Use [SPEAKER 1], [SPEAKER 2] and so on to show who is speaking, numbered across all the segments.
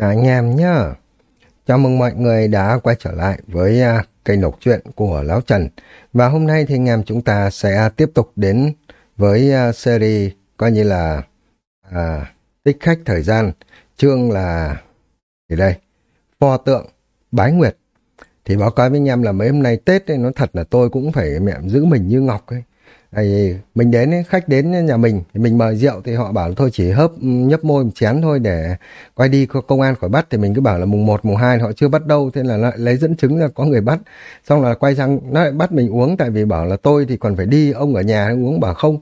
[SPEAKER 1] Chào anh em nhá. Chào mừng mọi người đã quay trở lại với uh, kênh đọc truyện của Lão Trần. Và hôm nay thì anh em chúng ta sẽ tiếp tục đến với uh, series coi như là à, uh, tích khách thời gian. Chương là thì đây, pho tượng bái nguyệt. Thì báo cáo với anh em là mấy hôm nay Tết ấy, nó thật là tôi cũng phải mẹ giữ mình như ngọc ấy. Mình đến khách đến nhà mình thì mình mời rượu thì họ bảo là thôi chỉ hớp ừ, nhấp môi một chén thôi để quay đi công an khỏi bắt. Thì mình cứ bảo là mùng 1, mùng 2 họ chưa bắt đâu thế là lại lấy dẫn chứng là có người bắt. Xong là quay sang nó lại bắt mình uống tại vì bảo là tôi thì còn phải đi ông ở nhà uống bảo không.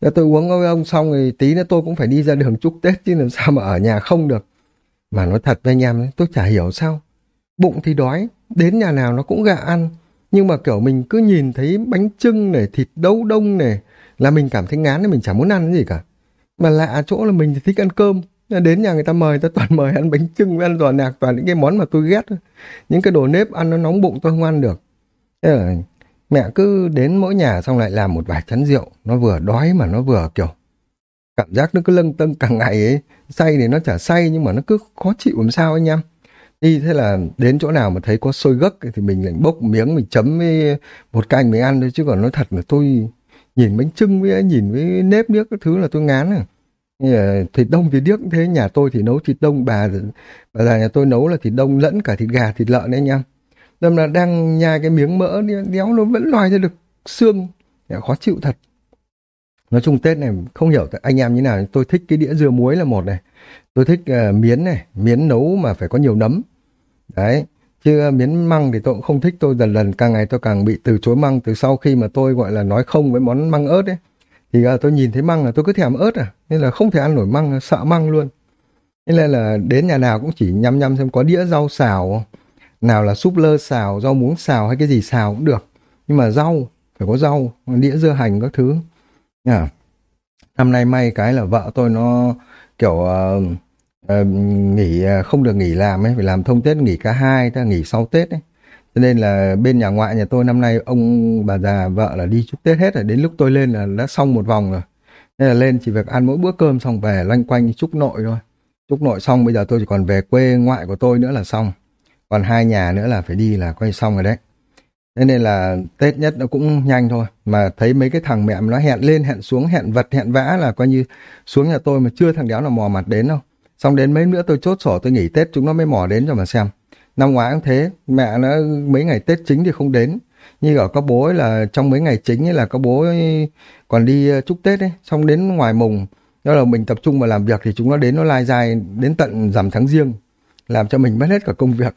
[SPEAKER 1] Nếu tôi uống với ông xong thì tí nữa tôi cũng phải đi ra đường chúc Tết chứ làm sao mà ở nhà không được. Mà nói thật với anh em tôi chả hiểu sao. Bụng thì đói đến nhà nào nó cũng gạ ăn nhưng mà, kiểu, mình cứ nhìn thấy bánh trưng này, thịt đâu đông này, là mình cảm thấy ngán nên mình chẳng muốn ăn cái gì cả. Mà lạ chỗ là mình thì thích ăn cơm. Đến nhà người ta mời, ta toàn mời ăn bánh trưng ăn giò nạc, toàn những cái món mà tôi ghét. Những cái đồ nếp ăn nó nóng bụng tôi không ăn được. Thế là mẹ cứ đến mỗi nhà xong lại làm một vài chén rượu. Nó vừa đói mà nó vừa, kiểu, cảm giác nó cứ lâng tâng càng ngày ấy. Say thì nó chả say nhưng mà nó cứ khó chịu làm sao anh em đi thế là đến chỗ nào mà thấy có sôi gấc thì mình lại bốc miếng mình chấm với một canh mình ăn thôi chứ còn nói thật là tôi nhìn bánh trưng với nhìn với nếp nước cái thứ là tôi ngán à. Thịt đông thì điếc thế nhà tôi thì nấu thịt đông bà bà già nhà tôi nấu là thịt đông lẫn cả thịt gà thịt lợn đấy anh em. Đâm là đang nhai cái miếng mỡ đéo nó vẫn loài ra được xương khó chịu thật. Nói chung tết này không hiểu anh em như nào tôi thích cái đĩa dưa muối là một này. Tôi thích uh, miến này miến nấu mà phải có nhiều nấm đấy chứ miến măng thì tôi cũng không thích. Tôi dần dần càng ngày tôi càng bị từ chối măng từ sau khi mà tôi gọi là nói không với món măng ớt ấy. Thì uh, tôi nhìn thấy măng là tôi cứ thèm ớt à nên là không thể ăn nổi măng sợ măng luôn. Nên là đến nhà nào cũng chỉ nhăm nhăm xem có đĩa rau xào nào là súp lơ xào rau muống xào hay cái gì xào cũng được. Nhưng mà rau phải có rau đĩa dưa hành các thứ. À, năm nay may cái là vợ tôi nó kiểu uh, uh, nghỉ ờ, không được nghỉ làm ấy phải làm thông tết nghỉ cả hai ta nghỉ sau tết ấy. Cho nên là bên nhà ngoại nhà tôi năm nay ông bà già vợ là đi chúc tết hết rồi. Đến lúc tôi lên là đã xong một vòng rồi. Nên là lên chỉ việc ăn mỗi bữa cơm xong về loanh quanh chúc nội thôi. Chúc nội xong bây giờ tôi chỉ còn về quê ngoại của tôi nữa là xong. Còn hai nhà nữa là phải đi là quay xong rồi đấy. Thế nên là tết nhất nó cũng nhanh thôi. Mà thấy mấy cái thằng mẹ nó hẹn lên hẹn xuống hẹn vật hẹn vã là coi như xuống nhà tôi mà chưa thằng đéo nào mò mặt đến đâu xong đến mấy nữa tôi chốt sổ, tôi nghỉ tết chúng nó mới mò đến cho mà xem. Năm ngoái cũng thế, mẹ nó mấy ngày tết chính thì không đến. Như ở có bố ấy là trong mấy ngày chính ấy là có bố ấy còn đi ờ, chúc tết ấy. Xong đến ngoài mùng, đó là mình tập trung vào làm việc thì chúng nó đến, nó lai dài đến tận rằm tháng riêng, làm cho mình mất hết cả công việc.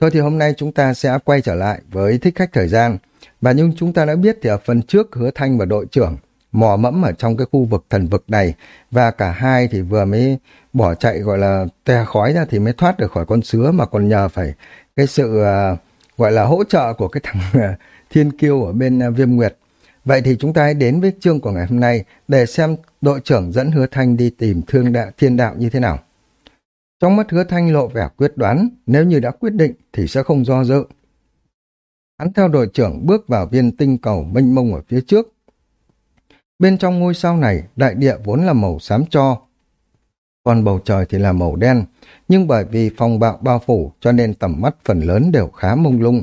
[SPEAKER 1] Thôi thì hôm nay chúng ta sẽ quay trở lại với thích khách thời gian. Và nhưng chúng ta đã biết thì ở phần trước Hứa Thanh và đội trưởng mò mẫm ở trong cái khu vực thần vực này, và cả hai thì vừa mới bỏ chạy gọi là te khói ra thì mới thoát được khỏi con sứa mà còn nhờ phải cái sự uh, gọi là hỗ trợ của cái thằng uh, thiên kiêu ở bên uh, viêm nguyệt. Vậy thì chúng ta hãy đến với chương của ngày hôm nay để xem đội trưởng dẫn Hứa Thanh đi tìm thương đạo thiên đạo như thế nào. Trong mắt hứa thanh lộ vẻ quyết đoán, nếu như đã quyết định thì sẽ không do dự. Hắn theo đội trưởng bước vào viên tinh cầu mênh mông ở phía trước. Bên trong ngôi sao này, đại địa vốn là màu xám cho, còn bầu trời thì là màu đen, nhưng bởi vì phong bạo bao phủ cho nên tầm mắt phần lớn đều khá mông lung.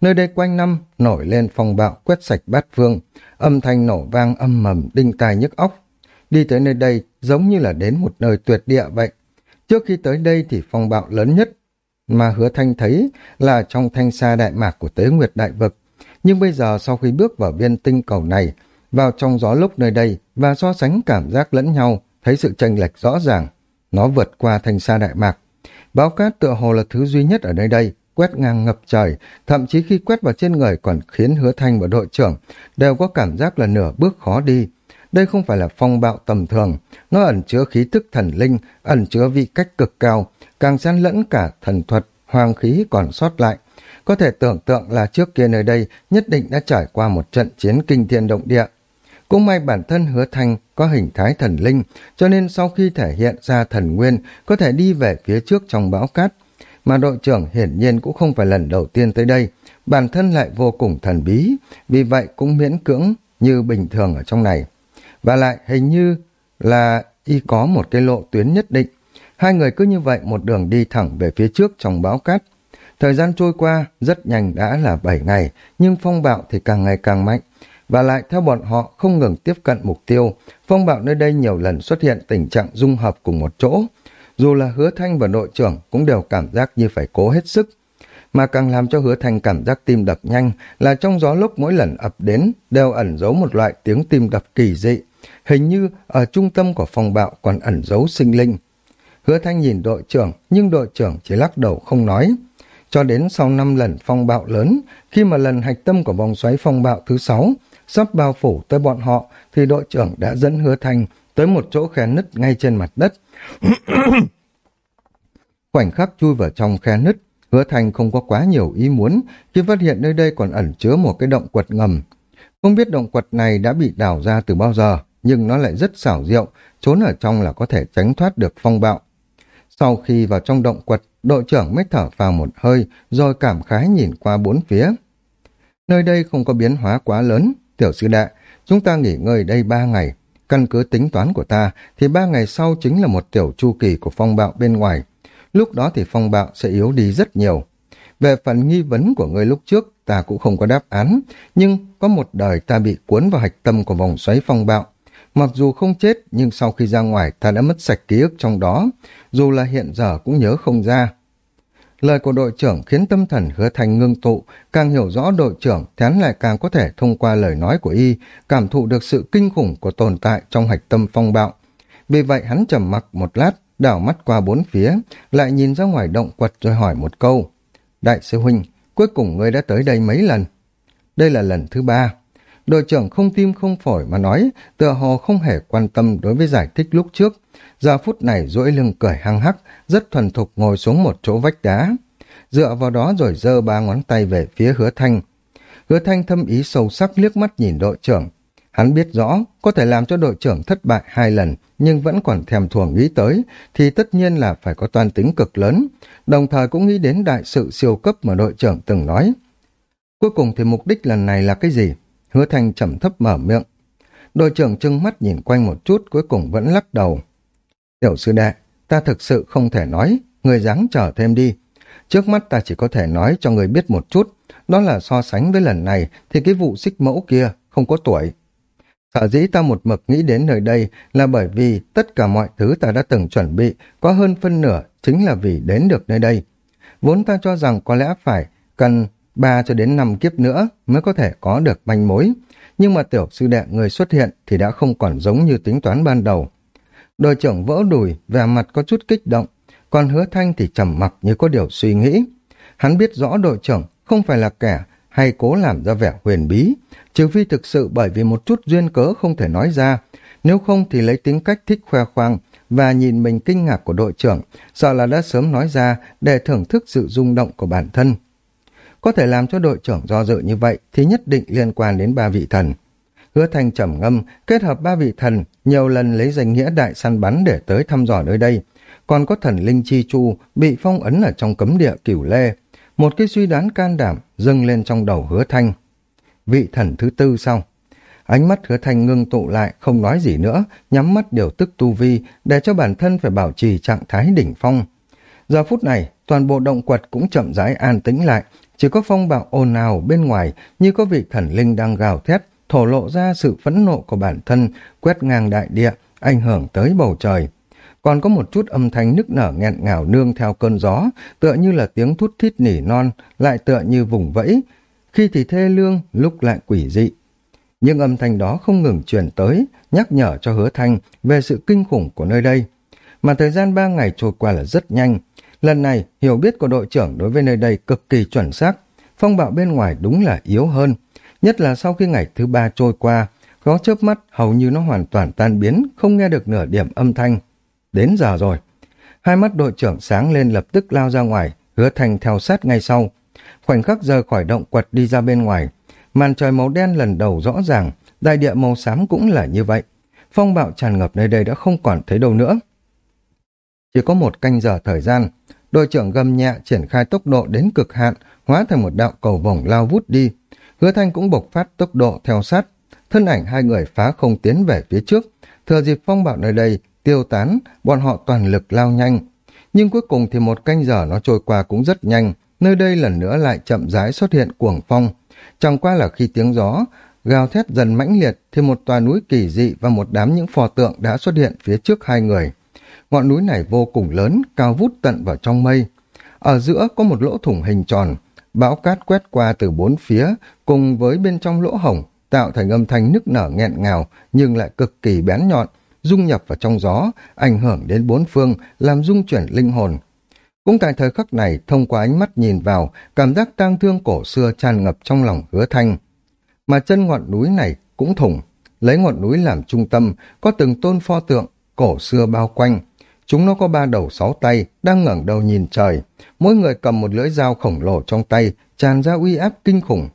[SPEAKER 1] Nơi đây quanh năm nổi lên phong bạo quét sạch bát phương, âm thanh nổ vang âm mầm đinh tai nhức óc. Đi tới nơi đây giống như là đến một nơi tuyệt địa vậy. Trước khi tới đây thì phong bạo lớn nhất mà hứa thanh thấy là trong thanh xa đại mạc của tế nguyệt đại vực. Nhưng bây giờ sau khi bước vào viên tinh cầu này, vào trong gió lúc nơi đây và so sánh cảm giác lẫn nhau, thấy sự chênh lệch rõ ràng. Nó vượt qua thành xa đại mạc. Báo cát tựa hồ là thứ duy nhất ở nơi đây, quét ngang ngập trời, thậm chí khi quét vào trên người còn khiến hứa thanh và đội trưởng đều có cảm giác là nửa bước khó đi. Đây không phải là phong bạo tầm thường, nó ẩn chứa khí thức thần linh, ẩn chứa vị cách cực cao, càng xen lẫn cả thần thuật, hoàng khí còn sót lại. Có thể tưởng tượng là trước kia nơi đây nhất định đã trải qua một trận chiến kinh thiên động địa. Cũng may bản thân hứa thanh có hình thái thần linh, cho nên sau khi thể hiện ra thần nguyên, có thể đi về phía trước trong bão cát. Mà đội trưởng hiển nhiên cũng không phải lần đầu tiên tới đây, bản thân lại vô cùng thần bí, vì vậy cũng miễn cưỡng như bình thường ở trong này. Và lại hình như là y có một cái lộ tuyến nhất định. Hai người cứ như vậy một đường đi thẳng về phía trước trong bão cát. Thời gian trôi qua rất nhanh đã là 7 ngày, nhưng phong bạo thì càng ngày càng mạnh. Và lại theo bọn họ không ngừng tiếp cận mục tiêu, phong bạo nơi đây nhiều lần xuất hiện tình trạng dung hợp cùng một chỗ. Dù là hứa thanh và đội trưởng cũng đều cảm giác như phải cố hết sức. Mà càng làm cho hứa thanh cảm giác tim đập nhanh là trong gió lúc mỗi lần ập đến đều ẩn giấu một loại tiếng tim đập kỳ dị. Hình như ở trung tâm của phong bạo còn ẩn giấu sinh linh. Hứa thanh nhìn đội trưởng nhưng đội trưởng chỉ lắc đầu không nói. Cho đến sau năm lần phong bạo lớn, khi mà lần hạch tâm của vòng xoáy phong bạo thứ sáu sắp bao phủ tới bọn họ, thì đội trưởng đã dẫn hứa thanh tới một chỗ khe nứt ngay trên mặt đất. Khoảnh khắc chui vào trong khe nứt, hứa thanh không có quá nhiều ý muốn khi phát hiện nơi đây còn ẩn chứa một cái động quật ngầm. Không biết động quật này đã bị đào ra từ bao giờ, nhưng nó lại rất xảo diệu, trốn ở trong là có thể tránh thoát được phong bạo. Sau khi vào trong động quật, đội trưởng mới thở vào một hơi, rồi cảm khái nhìn qua bốn phía. Nơi đây không có biến hóa quá lớn, tiểu sư đệ, chúng ta nghỉ ngơi đây ba ngày. Căn cứ tính toán của ta, thì ba ngày sau chính là một tiểu chu kỳ của phong bạo bên ngoài. Lúc đó thì phong bạo sẽ yếu đi rất nhiều. Về phần nghi vấn của ngươi lúc trước, ta cũng không có đáp án, nhưng có một đời ta bị cuốn vào hạch tâm của vòng xoáy phong bạo. Mặc dù không chết, nhưng sau khi ra ngoài ta đã mất sạch ký ức trong đó, dù là hiện giờ cũng nhớ không ra. Lời của đội trưởng khiến tâm thần hứa thành ngưng tụ, càng hiểu rõ đội trưởng thì hắn lại càng có thể thông qua lời nói của y, cảm thụ được sự kinh khủng của tồn tại trong hạch tâm phong bạo. Vì vậy hắn trầm mặc một lát, đảo mắt qua bốn phía, lại nhìn ra ngoài động quật rồi hỏi một câu. Đại sư huynh, cuối cùng ngươi đã tới đây mấy lần? Đây là lần thứ ba. Đội trưởng không tim không phổi mà nói, tựa hồ không hề quan tâm đối với giải thích lúc trước. Giờ phút này duỗi lưng cười hăng hắc, rất thuần thục ngồi xuống một chỗ vách đá. Dựa vào đó rồi giơ ba ngón tay về phía hứa thanh. Hứa thanh thâm ý sâu sắc liếc mắt nhìn đội trưởng. Hắn biết rõ, có thể làm cho đội trưởng thất bại hai lần, nhưng vẫn còn thèm thuồng nghĩ tới, thì tất nhiên là phải có toan tính cực lớn, đồng thời cũng nghĩ đến đại sự siêu cấp mà đội trưởng từng nói. Cuối cùng thì mục đích lần này là cái gì? Hứa Thanh trầm thấp mở miệng. Đội trưởng trưng mắt nhìn quanh một chút cuối cùng vẫn lắc đầu. Tiểu sư đệ, ta thực sự không thể nói, người dáng chờ thêm đi. Trước mắt ta chỉ có thể nói cho người biết một chút, đó là so sánh với lần này thì cái vụ xích mẫu kia không có tuổi. Sở dĩ ta một mực nghĩ đến nơi đây là bởi vì tất cả mọi thứ ta đã từng chuẩn bị có hơn phân nửa chính là vì đến được nơi đây. Vốn ta cho rằng có lẽ phải cần Ba cho đến năm kiếp nữa mới có thể có được manh mối. Nhưng mà tiểu sư đệ người xuất hiện thì đã không còn giống như tính toán ban đầu. Đội trưởng vỡ đùi, vẻ mặt có chút kích động, còn hứa thanh thì trầm mặc như có điều suy nghĩ. Hắn biết rõ đội trưởng không phải là kẻ hay cố làm ra vẻ huyền bí, trừ phi thực sự bởi vì một chút duyên cớ không thể nói ra, nếu không thì lấy tính cách thích khoe khoang và nhìn mình kinh ngạc của đội trưởng, sợ là đã sớm nói ra để thưởng thức sự rung động của bản thân. Có thể làm cho đội trưởng do dự như vậy thì nhất định liên quan đến ba vị thần. Hứa Thanh trầm ngâm, kết hợp ba vị thần, nhiều lần lấy danh nghĩa đại săn bắn để tới thăm dò nơi đây. Còn có thần Linh Chi Chu bị phong ấn ở trong cấm địa cửu lê. Một cái suy đoán can đảm dâng lên trong đầu Hứa Thanh. Vị thần thứ tư xong Ánh mắt Hứa Thanh ngưng tụ lại, không nói gì nữa, nhắm mắt điều tức tu vi để cho bản thân phải bảo trì trạng thái đỉnh phong. Giờ phút này, toàn bộ động quật cũng chậm rãi an tĩnh lại, chỉ có phong bạo ồn ào bên ngoài như có vị thần linh đang gào thét, thổ lộ ra sự phẫn nộ của bản thân, quét ngang đại địa, ảnh hưởng tới bầu trời. Còn có một chút âm thanh nức nở nghẹn ngào nương theo cơn gió, tựa như là tiếng thút thít nỉ non, lại tựa như vùng vẫy. Khi thì thê lương, lúc lại quỷ dị. Nhưng âm thanh đó không ngừng truyền tới, nhắc nhở cho hứa thanh về sự kinh khủng của nơi đây. Mà thời gian ba ngày trôi qua là rất nhanh, Lần này, hiểu biết của đội trưởng đối với nơi đây cực kỳ chuẩn xác. Phong bạo bên ngoài đúng là yếu hơn. Nhất là sau khi ngày thứ ba trôi qua, có chớp mắt hầu như nó hoàn toàn tan biến, không nghe được nửa điểm âm thanh. Đến giờ rồi. Hai mắt đội trưởng sáng lên lập tức lao ra ngoài, hứa thành theo sát ngay sau. Khoảnh khắc rời khỏi động quật đi ra bên ngoài. Màn trời màu đen lần đầu rõ ràng, đại địa màu xám cũng là như vậy. Phong bạo tràn ngập nơi đây đã không còn thấy đâu nữa. Chỉ có một canh giờ thời gian, đội trưởng gầm nhẹ triển khai tốc độ đến cực hạn, hóa thành một đạo cầu vòng lao vút đi. Hứa Thanh cũng bộc phát tốc độ theo sát, thân ảnh hai người phá không tiến về phía trước, thừa dịp phong bạo nơi đây tiêu tán, bọn họ toàn lực lao nhanh. Nhưng cuối cùng thì một canh giờ nó trôi qua cũng rất nhanh, nơi đây lần nữa lại chậm rãi xuất hiện cuồng phong. Chẳng qua là khi tiếng gió gào thét dần mãnh liệt thì một tòa núi kỳ dị và một đám những pho tượng đã xuất hiện phía trước hai người. Ngọn núi này vô cùng lớn, cao vút tận vào trong mây. Ở giữa có một lỗ thủng hình tròn, bão cát quét qua từ bốn phía, cùng với bên trong lỗ hổng, tạo thành âm thanh nức nở nghẹn ngào, nhưng lại cực kỳ bén nhọn, dung nhập vào trong gió, ảnh hưởng đến bốn phương, làm dung chuyển linh hồn. Cũng tại thời khắc này, thông qua ánh mắt nhìn vào, cảm giác tang thương cổ xưa tràn ngập trong lòng hứa thanh. Mà chân ngọn núi này cũng thủng, lấy ngọn núi làm trung tâm, có từng tôn pho tượng, cổ xưa bao quanh, Chúng nó có ba đầu sáu tay, đang ngẩng đầu nhìn trời. Mỗi người cầm một lưỡi dao khổng lồ trong tay, tràn ra uy áp kinh khủng.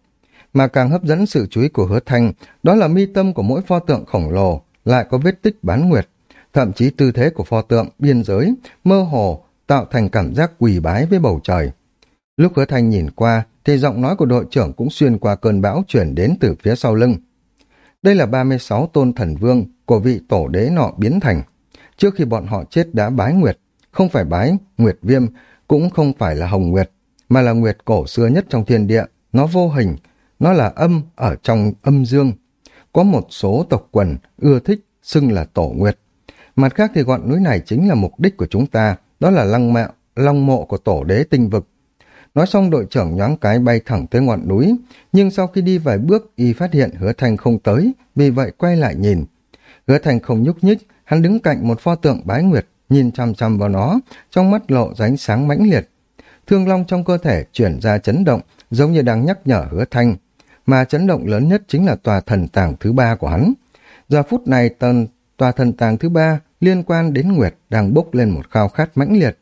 [SPEAKER 1] Mà càng hấp dẫn sự chú ý của hứa thanh, đó là mi tâm của mỗi pho tượng khổng lồ, lại có vết tích bán nguyệt. Thậm chí tư thế của pho tượng, biên giới, mơ hồ, tạo thành cảm giác quỳ bái với bầu trời. Lúc hứa thanh nhìn qua, thì giọng nói của đội trưởng cũng xuyên qua cơn bão chuyển đến từ phía sau lưng. Đây là 36 tôn thần vương của vị tổ đế nọ biến thành trước khi bọn họ chết đã bái nguyệt, không phải bái nguyệt viêm, cũng không phải là hồng nguyệt, mà là nguyệt cổ xưa nhất trong thiên địa, nó vô hình, nó là âm ở trong âm dương. Có một số tộc quần ưa thích xưng là tổ nguyệt. Mặt khác thì ngọn núi này chính là mục đích của chúng ta, đó là lăng mạo, long mộ của tổ đế tinh vực. Nói xong đội trưởng nhoáng cái bay thẳng tới ngọn núi, nhưng sau khi đi vài bước y phát hiện hứa thanh không tới, vì vậy quay lại nhìn. Hứa thanh không nhúc nhích, Hắn đứng cạnh một pho tượng bái nguyệt, nhìn chăm chăm vào nó, trong mắt lộ ránh sáng mãnh liệt. Thương long trong cơ thể chuyển ra chấn động, giống như đang nhắc nhở hứa thanh. Mà chấn động lớn nhất chính là tòa thần tàng thứ ba của hắn. Giờ phút này tần tòa thần tàng thứ ba liên quan đến Nguyệt đang bốc lên một khao khát mãnh liệt.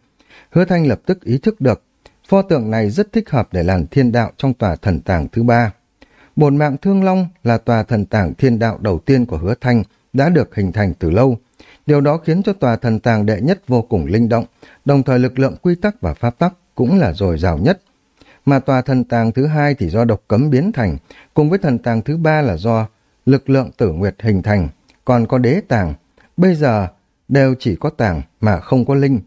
[SPEAKER 1] Hứa thanh lập tức ý thức được, pho tượng này rất thích hợp để làm thiên đạo trong tòa thần tàng thứ ba. Bồn mạng Thương Long là tòa thần tàng thiên đạo đầu tiên của hứa thanh, đã được hình thành từ lâu. Điều đó khiến cho tòa thần tàng đệ nhất vô cùng linh động, đồng thời lực lượng quy tắc và pháp tắc cũng là dồi dào nhất. Mà tòa thần tàng thứ hai thì do độc cấm biến thành, cùng với thần tàng thứ ba là do lực lượng tử nguyệt hình thành, còn có đế tàng. Bây giờ đều chỉ có tàng mà không có linh.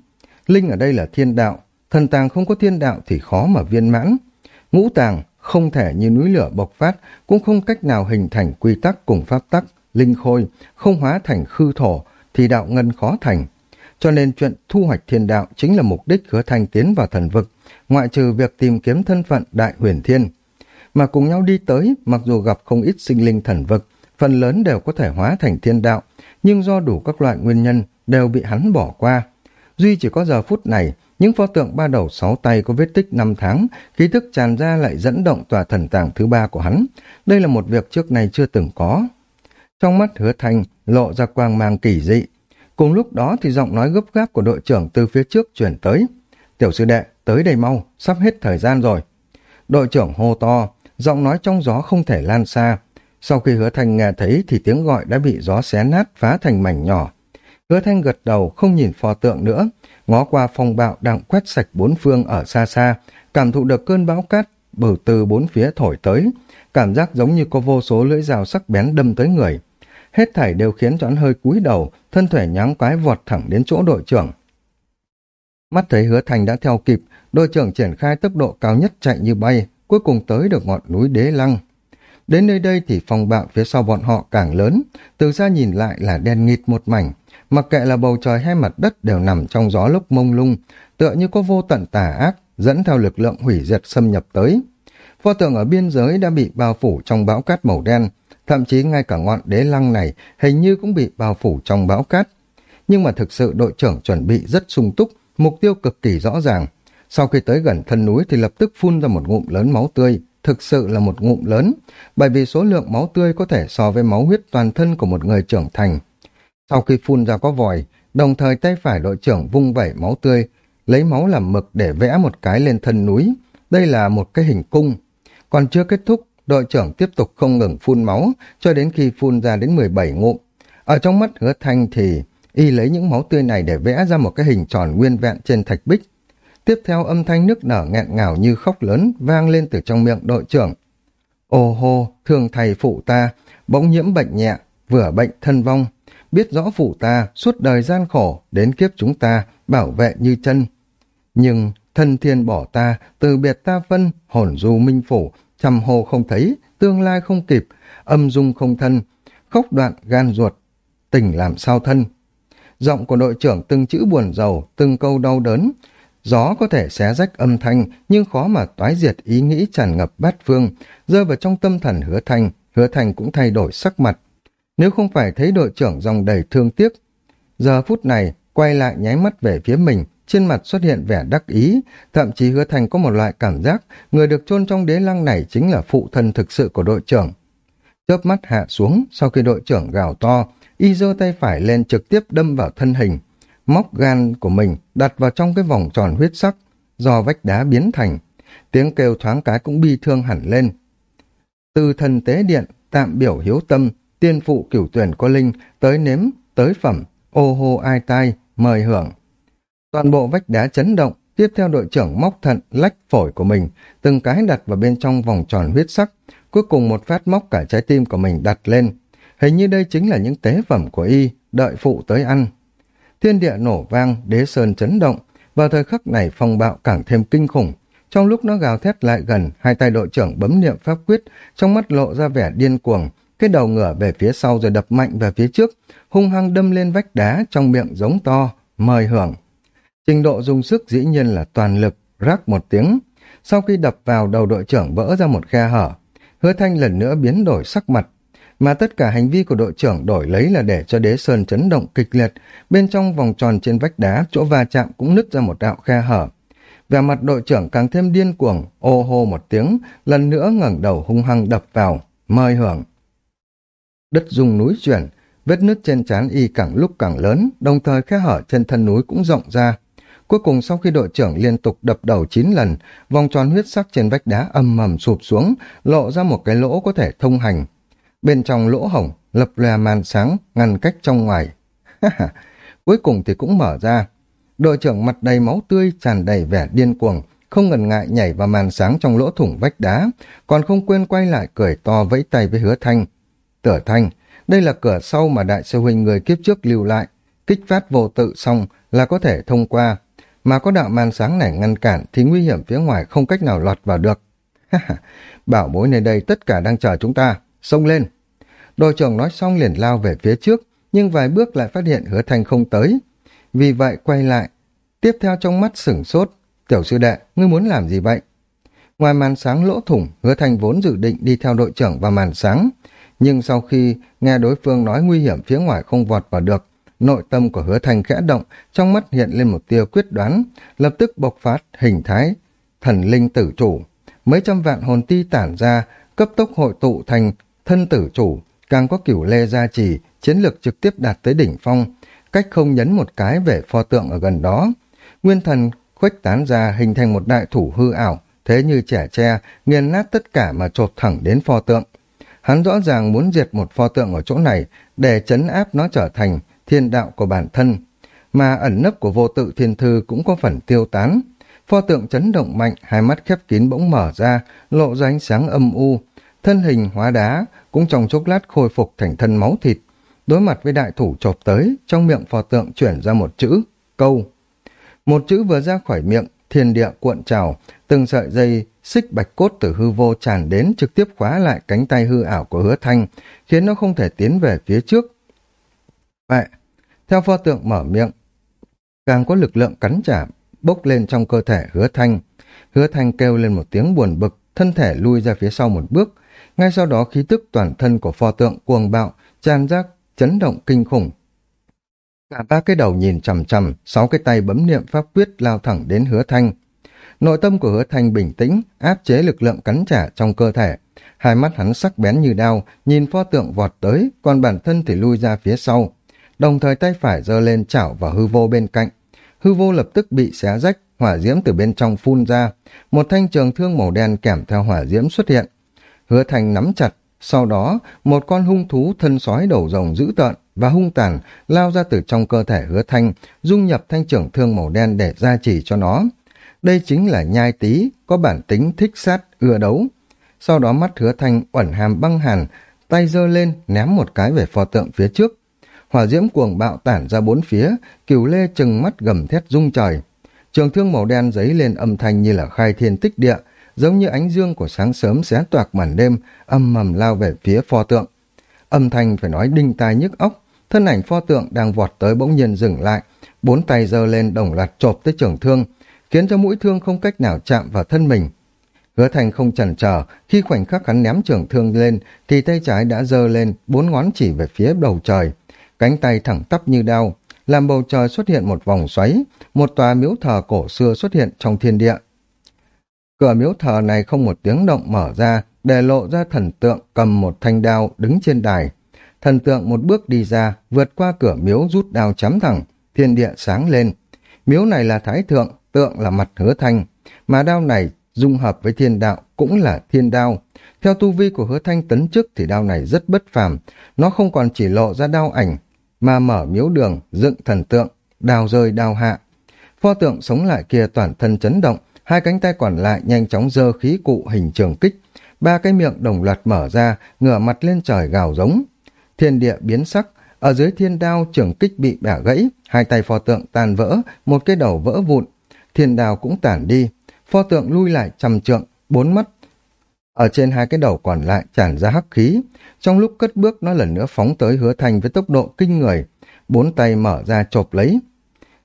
[SPEAKER 1] Linh ở đây là thiên đạo, thần tàng không có thiên đạo thì khó mà viên mãn. Ngũ tàng không thể như núi lửa bộc phát, cũng không cách nào hình thành quy tắc cùng pháp tắc, linh khôi, không hóa thành khư thổ, thì đạo ngân khó thành. Cho nên chuyện thu hoạch thiên đạo chính là mục đích hứa thanh tiến vào thần vực, ngoại trừ việc tìm kiếm thân phận đại huyền thiên. Mà cùng nhau đi tới, mặc dù gặp không ít sinh linh thần vực, phần lớn đều có thể hóa thành thiên đạo, nhưng do đủ các loại nguyên nhân đều bị hắn bỏ qua. Duy chỉ có giờ phút này, những pho tượng ba đầu sáu tay có vết tích năm tháng, khí thức tràn ra lại dẫn động tòa thần tàng thứ ba của hắn. Đây là một việc trước này chưa từng có. Trong mắt hứa thanh lộ ra quang mang kỳ dị. Cùng lúc đó thì giọng nói gấp gáp của đội trưởng từ phía trước chuyển tới. Tiểu sư đệ, tới đây mau, sắp hết thời gian rồi. Đội trưởng hô to, giọng nói trong gió không thể lan xa. Sau khi hứa thanh nghe thấy thì tiếng gọi đã bị gió xé nát phá thành mảnh nhỏ. Hứa thanh gật đầu không nhìn pho tượng nữa, ngó qua phong bạo đang quét sạch bốn phương ở xa xa, cảm thụ được cơn bão cát bử từ bốn phía thổi tới, cảm giác giống như có vô số lưỡi dao sắc bén đâm tới người. Hết thảy đều khiến cho hắn hơi cúi đầu, thân thể nháng quái vọt thẳng đến chỗ đội trưởng. Mắt thấy hứa thành đã theo kịp, đội trưởng triển khai tốc độ cao nhất chạy như bay, cuối cùng tới được ngọn núi đế lăng. Đến nơi đây thì phòng bạo phía sau bọn họ càng lớn, từ xa nhìn lại là đen nghịt một mảnh, mặc kệ là bầu trời hay mặt đất đều nằm trong gió lúc mông lung, tựa như có vô tận tà ác, dẫn theo lực lượng hủy diệt xâm nhập tới. Pho tượng ở biên giới đã bị bao phủ trong bão cát màu đen, thậm chí ngay cả ngọn đế lăng này hình như cũng bị bao phủ trong bão cát. Nhưng mà thực sự đội trưởng chuẩn bị rất sung túc, mục tiêu cực kỳ rõ ràng. Sau khi tới gần thân núi thì lập tức phun ra một ngụm lớn máu tươi, thực sự là một ngụm lớn, bởi vì số lượng máu tươi có thể so với máu huyết toàn thân của một người trưởng thành. Sau khi phun ra có vòi, đồng thời tay phải đội trưởng vung vẩy máu tươi, lấy máu làm mực để vẽ một cái lên thân núi. Đây là một cái hình cung. Còn chưa kết thúc, đội trưởng tiếp tục không ngừng phun máu cho đến khi phun ra đến 17 ngụm. Ở trong mắt hứa thanh thì y lấy những máu tươi này để vẽ ra một cái hình tròn nguyên vẹn trên thạch bích. Tiếp theo âm thanh nước nở nghẹn ngào như khóc lớn vang lên từ trong miệng đội trưởng. Ô hô, thương thầy phụ ta, bỗng nhiễm bệnh nhẹ, vừa bệnh thân vong. biết rõ phụ ta, suốt đời gian khổ, đến kiếp chúng ta, bảo vệ như chân. Nhưng thân thiên bỏ ta, từ biệt ta phân, hồn du minh phủ, trầm hồ không thấy, tương lai không kịp, âm dung không thân, khóc đoạn gan ruột, tình làm sao thân. Giọng của đội trưởng từng chữ buồn rầu, từng câu đau đớn. Gió có thể xé rách âm thanh, nhưng khó mà toái diệt ý nghĩ tràn ngập bát phương, rơi vào trong tâm thần hứa thành, hứa thành cũng thay đổi sắc mặt. Nếu không phải thấy đội trưởng dòng đầy thương tiếc, giờ phút này quay lại nháy mắt về phía mình, trên mặt xuất hiện vẻ đắc ý, thậm chí hứa thành có một loại cảm giác người được chôn trong đế lăng này chính là phụ thân thực sự của đội trưởng. Chớp mắt hạ xuống, sau khi đội trưởng gào to, y giơ tay phải lên trực tiếp đâm vào thân hình, móc gan của mình đặt vào trong cái vòng tròn huyết sắc, do vách đá biến thành. Tiếng kêu thoáng cái cũng bi thương hẳn lên. Từ thần tế điện, tạm biểu hiếu tâm, tiên phụ cửu tuyển có linh, tới nếm, tới phẩm, ô hô ai tai, mời hưởng. Toàn bộ vách đá chấn động, tiếp theo đội trưởng móc thận, lách phổi của mình, từng cái đặt vào bên trong vòng tròn huyết sắc, cuối cùng một phát móc cả trái tim của mình đặt lên. Hình như đây chính là những tế phẩm của y, đợi phụ tới ăn. Thiên địa nổ vang, đế sơn chấn động, vào thời khắc này phong bạo càng thêm kinh khủng. Trong lúc nó gào thét lại gần, hai tay đội trưởng bấm niệm pháp quyết, trong mắt lộ ra vẻ điên cuồng, cái đầu ngửa về phía sau rồi đập mạnh về phía trước, hung hăng đâm lên vách đá trong miệng giống to, mời hưởng. Trình độ dùng sức dĩ nhiên là toàn lực, rắc một tiếng. Sau khi đập vào đầu đội trưởng vỡ ra một khe hở, hứa thanh lần nữa biến đổi sắc mặt. Mà tất cả hành vi của đội trưởng đổi lấy là để cho đế sơn chấn động kịch liệt, bên trong vòng tròn trên vách đá, chỗ va chạm cũng nứt ra một đạo khe hở. về mặt đội trưởng càng thêm điên cuồng, ô hô một tiếng, lần nữa ngẩng đầu hung hăng đập vào, mời hưởng. Đất rung núi chuyển, vết nứt trên trán y càng lúc càng lớn, đồng thời khe hở trên thân núi cũng rộng ra. Cuối cùng sau khi đội trưởng liên tục đập đầu 9 lần, vòng tròn huyết sắc trên vách đá âm mầm sụp xuống, lộ ra một cái lỗ có thể thông hành. Bên trong lỗ hổng, lập lòe màn sáng, ngăn cách trong ngoài. Cuối cùng thì cũng mở ra. Đội trưởng mặt đầy máu tươi, tràn đầy vẻ điên cuồng, không ngần ngại nhảy vào màn sáng trong lỗ thủng vách đá, còn không quên quay lại cười to vẫy tay với hứa thanh. Tở thanh, đây là cửa sau mà đại sư huynh người kiếp trước lưu lại, kích phát vô tự xong là có thể thông qua, mà có đạo màn sáng này ngăn cản thì nguy hiểm phía ngoài không cách nào lọt vào được. Bảo bối nơi đây tất cả đang chờ chúng ta, xông lên. Đội trưởng nói xong liền lao về phía trước, nhưng vài bước lại phát hiện hứa thanh không tới. Vì vậy quay lại, tiếp theo trong mắt sửng sốt, tiểu sư đệ, ngươi muốn làm gì vậy? Ngoài màn sáng lỗ thủng, hứa thanh vốn dự định đi theo đội trưởng vào màn sáng, nhưng sau khi nghe đối phương nói nguy hiểm phía ngoài không vọt vào được, nội tâm của hứa thành khẽ động, trong mắt hiện lên một tia quyết đoán, lập tức bộc phát hình thái thần linh tử chủ. Mấy trăm vạn hồn ti tản ra, cấp tốc hội tụ thành thân tử chủ, càng có cửu lê gia trì, chiến lược trực tiếp đạt tới đỉnh phong, cách không nhấn một cái về pho tượng ở gần đó. Nguyên thần khuếch tán ra hình thành một đại thủ hư ảo, thế như trẻ tre, nghiền nát tất cả mà trột thẳng đến pho tượng. Hắn rõ ràng muốn diệt một pho tượng ở chỗ này để chấn áp nó trở thành thiên đạo của bản thân, mà ẩn nấp của vô tự thiên thư cũng có phần tiêu tán. Pho tượng chấn động mạnh, hai mắt khép kín bỗng mở ra, lộ ra ánh sáng âm u. Thân hình hóa đá cũng trong chốc lát khôi phục thành thân máu thịt. Đối mặt với đại thủ chộp tới, trong miệng pho tượng chuyển ra một chữ, câu. Một chữ vừa ra khỏi miệng, thiên địa cuộn trào, từng sợi dây xích bạch cốt từ hư vô tràn đến trực tiếp khóa lại cánh tay hư ảo của hứa thanh, khiến nó không thể tiến về phía trước. Vậy, theo pho tượng mở miệng, càng có lực lượng cắn trả, bốc lên trong cơ thể hứa thanh. Hứa thanh kêu lên một tiếng buồn bực, thân thể lui ra phía sau một bước. Ngay sau đó khí tức toàn thân của pho tượng cuồng bạo, tràn ra chấn động kinh khủng. Cả ba cái đầu nhìn chằm chằm, sáu cái tay bấm niệm pháp quyết lao thẳng đến hứa thanh. Nội tâm của hứa thanh bình tĩnh, áp chế lực lượng cắn trả trong cơ thể. Hai mắt hắn sắc bén như đao, nhìn pho tượng vọt tới, còn bản thân thì lui ra phía sau. Đồng thời tay phải giơ lên chảo vào hư vô bên cạnh. Hư vô lập tức bị xé rách, hỏa diễm từ bên trong phun ra. Một thanh trường thương màu đen kèm theo hỏa diễm xuất hiện. Hứa thanh nắm chặt, sau đó một con hung thú thân sói đầu rồng dữ tợn và hung tàn lao ra từ trong cơ thể hứa thanh, dung nhập thanh trưởng thương màu đen để gia trì cho nó. Đây chính là nhai tí, có bản tính thích sát, ưa đấu. Sau đó mắt hứa thanh uẩn hàm băng hàn, tay giơ lên ném một cái về pho tượng phía trước hỏa diễm cuồng bạo tản ra bốn phía, cửu lê chừng mắt gầm thét rung trời. Trường thương màu đen giấy lên âm thanh như là khai thiên tích địa, giống như ánh dương của sáng sớm xé toạc màn đêm, âm mầm lao về phía pho tượng. Âm thanh phải nói đinh tai nhức óc, thân ảnh pho tượng đang vọt tới bỗng nhiên dừng lại, bốn tay giơ lên đồng loạt chộp tới trường thương, khiến cho mũi thương không cách nào chạm vào thân mình. Hứa Thành không chần chờ, khi khoảnh khắc hắn ném trường thương lên, thì tay trái đã giơ lên, bốn ngón chỉ về phía đầu trời. Cánh tay thẳng tắp như đao, làm bầu trời xuất hiện một vòng xoáy, một tòa miếu thờ cổ xưa xuất hiện trong thiên địa. Cửa miếu thờ này không một tiếng động mở ra, để lộ ra thần tượng cầm một thanh đao đứng trên đài. Thần tượng một bước đi ra, vượt qua cửa miếu rút đao chấm thẳng, thiên địa sáng lên. Miếu này là thái thượng, tượng là mặt hứa thanh, mà đao này dung hợp với thiên đạo cũng là thiên đao. Theo tu vi của hứa thanh tấn chức thì đao này rất bất phàm, nó không còn chỉ lộ ra đao ảnh, mà mở miếu đường, dựng thần tượng, đào rơi đào hạ. Pho tượng sống lại kia toàn thân chấn động, hai cánh tay còn lại nhanh chóng dơ khí cụ hình trường kích, ba cái miệng đồng loạt mở ra, ngửa mặt lên trời gào giống. Thiên địa biến sắc, ở dưới thiên đao trường kích bị bẻ gãy, hai tay pho tượng tàn vỡ, một cái đầu vỡ vụn, thiên đao cũng tản đi, pho tượng lui lại trầm trượng, bốn mắt. Ở trên hai cái đầu còn lại tràn ra hắc khí, trong lúc cất bước nó lần nữa phóng tới hứa thanh với tốc độ kinh người, bốn tay mở ra chộp lấy.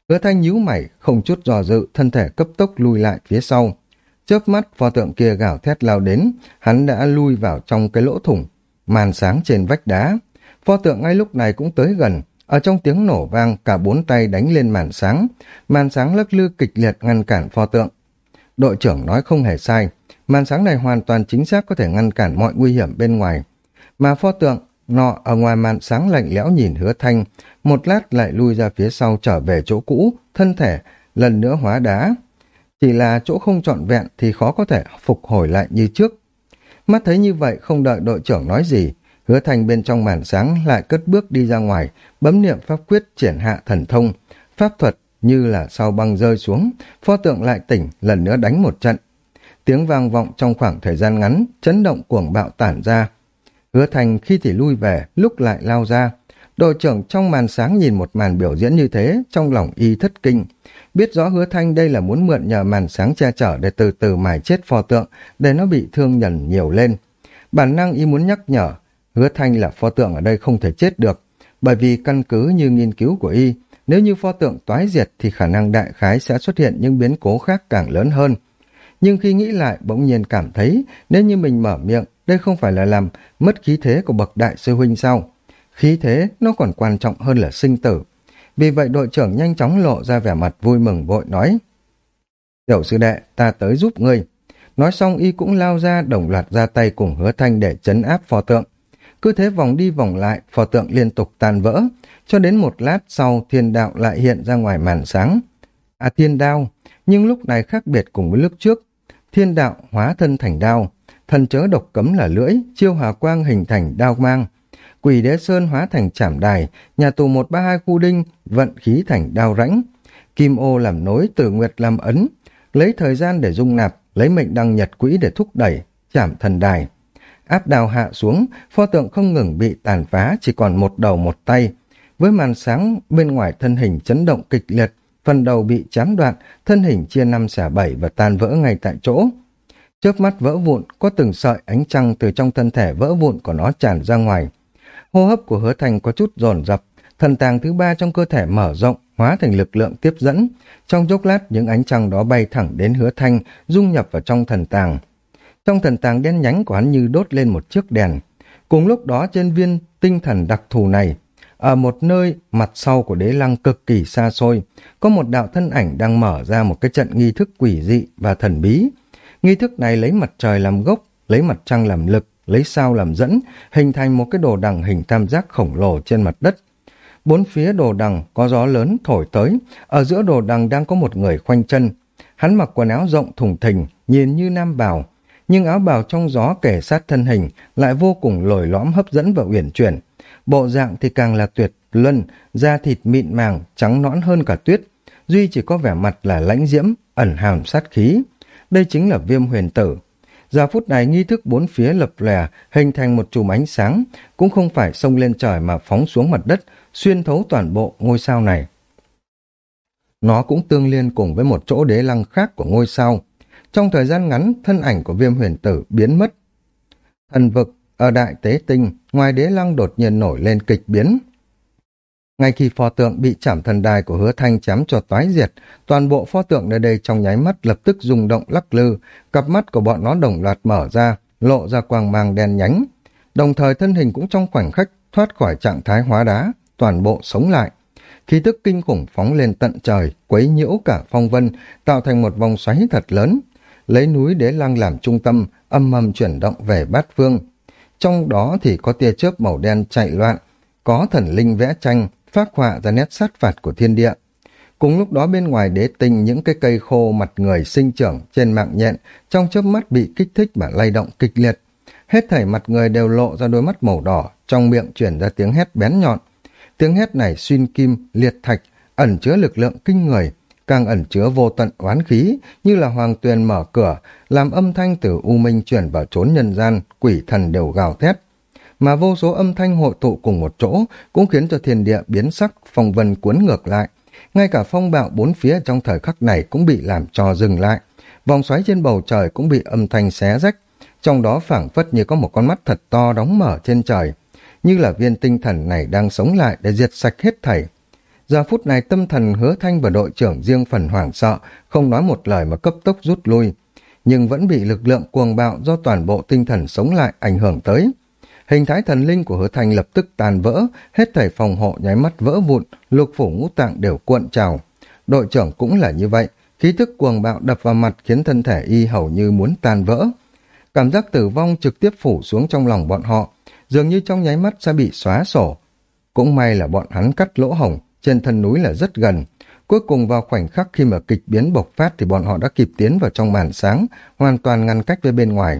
[SPEAKER 1] Hứa thanh nhíu mày, không chút dò dự, thân thể cấp tốc lui lại phía sau. Chớp mắt, pho tượng kia gào thét lao đến, hắn đã lui vào trong cái lỗ thủng, màn sáng trên vách đá. Pho tượng ngay lúc này cũng tới gần, ở trong tiếng nổ vang, cả bốn tay đánh lên màn sáng, màn sáng lắc lư kịch liệt ngăn cản pho tượng. Đội trưởng nói không hề sai, màn sáng này hoàn toàn chính xác có thể ngăn cản mọi nguy hiểm bên ngoài. Mà pho tượng, nọ ở ngoài màn sáng lạnh lẽo nhìn hứa thanh, một lát lại lui ra phía sau trở về chỗ cũ, thân thể, lần nữa hóa đá. Chỉ là chỗ không trọn vẹn thì khó có thể phục hồi lại như trước. Mắt thấy như vậy không đợi đội trưởng nói gì, hứa Thanh bên trong màn sáng lại cất bước đi ra ngoài, bấm niệm pháp quyết triển hạ thần thông, pháp thuật như là sau băng rơi xuống, pho tượng lại tỉnh, lần nữa đánh một trận. Tiếng vang vọng trong khoảng thời gian ngắn, chấn động cuồng bạo tản ra. Hứa thành khi thì lui về, lúc lại lao ra. Đội trưởng trong màn sáng nhìn một màn biểu diễn như thế, trong lòng y thất kinh. Biết rõ hứa thanh đây là muốn mượn nhờ màn sáng che chở để từ từ mài chết pho tượng, để nó bị thương nhần nhiều lên. Bản năng y muốn nhắc nhở, hứa thanh là pho tượng ở đây không thể chết được, bởi vì căn cứ như nghiên cứu của y, nếu như pho tượng toái diệt thì khả năng đại khái sẽ xuất hiện những biến cố khác càng lớn hơn. Nhưng khi nghĩ lại bỗng nhiên cảm thấy nếu như mình mở miệng, đây không phải là làm mất khí thế của bậc đại sư huynh sao. Khí thế nó còn quan trọng hơn là sinh tử. Vì vậy đội trưởng nhanh chóng lộ ra vẻ mặt vui mừng vội nói. Tiểu sư đệ, ta tới giúp ngươi. Nói xong y cũng lao ra đồng loạt ra tay cùng hứa thanh để chấn áp pho tượng. Cứ thế vòng đi vòng lại, pho tượng liên tục tan vỡ, cho đến một lát sau thiên đạo lại hiện ra ngoài màn sáng. À thiên đao, nhưng lúc này khác biệt cùng với lúc trước. Thiên đạo hóa thân thành đao, thần chớ độc cấm là lưỡi, chiêu hòa quang hình thành đao mang. Quỷ đế sơn hóa thành trảm đài, nhà tù 132 khu đinh vận khí thành đao rãnh. Kim ô làm nối, tử nguyệt làm ấn, lấy thời gian để dung nạp, lấy mệnh đăng nhật quỹ để thúc đẩy, chảm thần đài. Áp đao hạ xuống, pho tượng không ngừng bị tàn phá, chỉ còn một đầu một tay, với màn sáng bên ngoài thân hình chấn động kịch liệt, phần đầu bị chám đoạn, thân hình chia năm xẻ bảy và tan vỡ ngay tại chỗ. chớp mắt vỡ vụn, có từng sợi ánh trăng từ trong thân thể vỡ vụn của nó tràn ra ngoài. Hô hấp của hứa thành có chút dồn dập, thần tàng thứ ba trong cơ thể mở rộng, hóa thành lực lượng tiếp dẫn. Trong chốc lát, những ánh trăng đó bay thẳng đến hứa thanh, dung nhập vào trong thần tàng. Trong thần tàng đen nhánh của hắn như đốt lên một chiếc đèn. Cùng lúc đó trên viên tinh thần đặc thù này, ở một nơi mặt sau của đế lăng cực kỳ xa xôi, có một đạo thân ảnh đang mở ra một cái trận nghi thức quỷ dị và thần bí. Nghi thức này lấy mặt trời làm gốc, lấy mặt trăng làm lực, lấy sao làm dẫn, hình thành một cái đồ đằng hình tam giác khổng lồ trên mặt đất. Bốn phía đồ đằng có gió lớn thổi tới, ở giữa đồ đằng đang có một người khoanh chân. Hắn mặc quần áo rộng thùng thình, nhìn như nam bào, nhưng áo bào trong gió kể sát thân hình lại vô cùng lồi lõm hấp dẫn và uyển chuyển bộ dạng thì càng là tuyệt luân, da thịt mịn màng, trắng nõn hơn cả tuyết. Duy chỉ có vẻ mặt là lãnh diễm, ẩn hàm sát khí. Đây chính là viêm huyền tử. Giờ phút này nghi thức bốn phía lập lòe, hình thành một chùm ánh sáng, cũng không phải xông lên trời mà phóng xuống mặt đất, xuyên thấu toàn bộ ngôi sao này. Nó cũng tương liên cùng với một chỗ đế lăng khác của ngôi sao. Trong thời gian ngắn, thân ảnh của viêm huyền tử biến mất. Thần vực ở đại tế tinh, ngoài đế lăng đột nhiên nổi lên kịch biến. Ngay khi pho tượng bị chảm thần đài của hứa thanh chém cho toái diệt, toàn bộ pho tượng nơi đây trong nháy mắt lập tức rung động lắc lư, cặp mắt của bọn nó đồng loạt mở ra, lộ ra quang mang đen nhánh. Đồng thời thân hình cũng trong khoảnh khắc thoát khỏi trạng thái hóa đá, toàn bộ sống lại. Khí tức kinh khủng phóng lên tận trời, quấy nhiễu cả phong vân, tạo thành một vòng xoáy thật lớn. Lấy núi đế lăng làm trung tâm, âm mầm chuyển động về bát phương. Trong đó thì có tia chớp màu đen chạy loạn, có thần linh vẽ tranh, phát họa ra nét sát phạt của thiên địa. Cùng lúc đó bên ngoài đế tinh những cái cây khô mặt người sinh trưởng trên mạng nhện trong chớp mắt bị kích thích mà lay động kịch liệt. Hết thảy mặt người đều lộ ra đôi mắt màu đỏ, trong miệng chuyển ra tiếng hét bén nhọn. Tiếng hét này xuyên kim, liệt thạch, ẩn chứa lực lượng kinh người, càng ẩn chứa vô tận oán khí, như là hoàng tuyền mở cửa, làm âm thanh từ u minh chuyển vào trốn nhân gian, quỷ thần đều gào thét. Mà vô số âm thanh hội tụ cùng một chỗ cũng khiến cho thiên địa biến sắc, phong vân cuốn ngược lại. Ngay cả phong bạo bốn phía trong thời khắc này cũng bị làm cho dừng lại. Vòng xoáy trên bầu trời cũng bị âm thanh xé rách, trong đó phảng phất như có một con mắt thật to đóng mở trên trời, như là viên tinh thần này đang sống lại để diệt sạch hết thảy. Giờ phút này tâm thần hứa thanh và đội trưởng riêng phần hoảng sợ, không nói một lời mà cấp tốc rút lui, nhưng vẫn bị lực lượng cuồng bạo do toàn bộ tinh thần sống lại ảnh hưởng tới. Hình thái thần linh của hứa thanh lập tức tàn vỡ, hết thảy phòng hộ nháy mắt vỡ vụn, lục phủ ngũ tạng đều cuộn trào. Đội trưởng cũng là như vậy, khí thức cuồng bạo đập vào mặt khiến thân thể y hầu như muốn tan vỡ. Cảm giác tử vong trực tiếp phủ xuống trong lòng bọn họ, dường như trong nháy mắt sẽ bị xóa sổ. Cũng may là bọn hắn cắt lỗ hồng, trên thân núi là rất gần. Cuối cùng vào khoảnh khắc khi mà kịch biến bộc phát thì bọn họ đã kịp tiến vào trong màn sáng, hoàn toàn ngăn cách với bên ngoài.